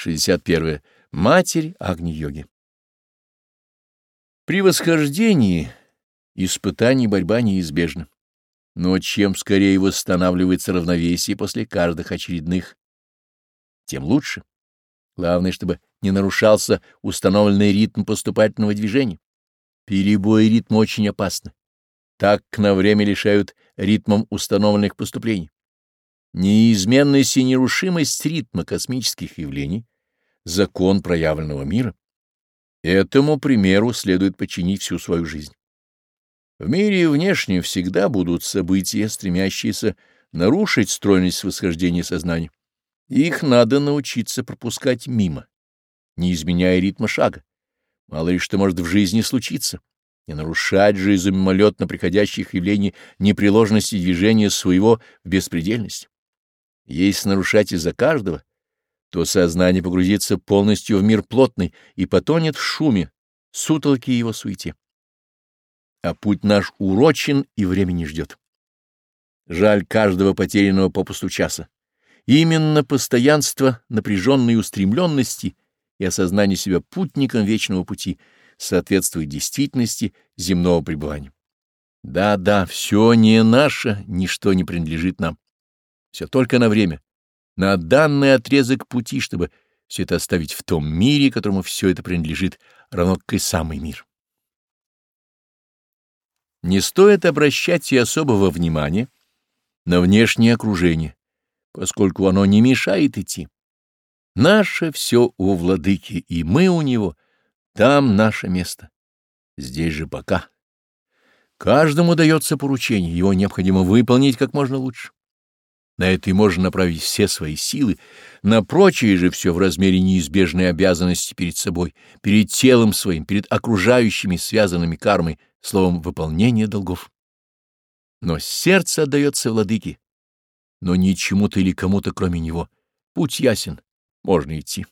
61. Матерь Агни-йоги. При восхождении испытаний борьба неизбежна. Но чем скорее восстанавливается равновесие после каждых очередных, тем лучше. Главное, чтобы не нарушался установленный ритм поступательного движения. Перебои ритма очень опасны. Так на время лишают ритмом установленных поступлений неизменность и нерушимость ритма космических явлений, закон проявленного мира. Этому примеру следует подчинить всю свою жизнь. В мире внешне всегда будут события, стремящиеся нарушить стройность восхождения сознания. Их надо научиться пропускать мимо, не изменяя ритма шага. Мало ли что может в жизни случиться. И нарушать же из мимолетно приходящих явлений непреложности движения своего в беспредельность. Если нарушать из-за каждого, то сознание погрузится полностью в мир плотный и потонет в шуме, сутолке его суете. А путь наш урочен и времени ждет. Жаль каждого потерянного попусту часа. Именно постоянство напряженной устремленности и осознание себя путником вечного пути соответствует действительности земного пребывания. Да-да, все не наше, ничто не принадлежит нам все только на время, на данный отрезок пути, чтобы все это оставить в том мире, которому все это принадлежит, равно как и самый мир. Не стоит обращать и особого внимания на внешнее окружение, поскольку оно не мешает идти. Наше все у владыки, и мы у него, там наше место. Здесь же пока. Каждому дается поручение, его необходимо выполнить как можно лучше. На это и можно направить все свои силы, на прочее же все в размере неизбежной обязанности перед собой, перед телом своим, перед окружающими связанными кармой, словом, выполнение долгов. Но сердце отдается владыке, но ничему-то или кому-то, кроме него. Путь ясен, можно идти.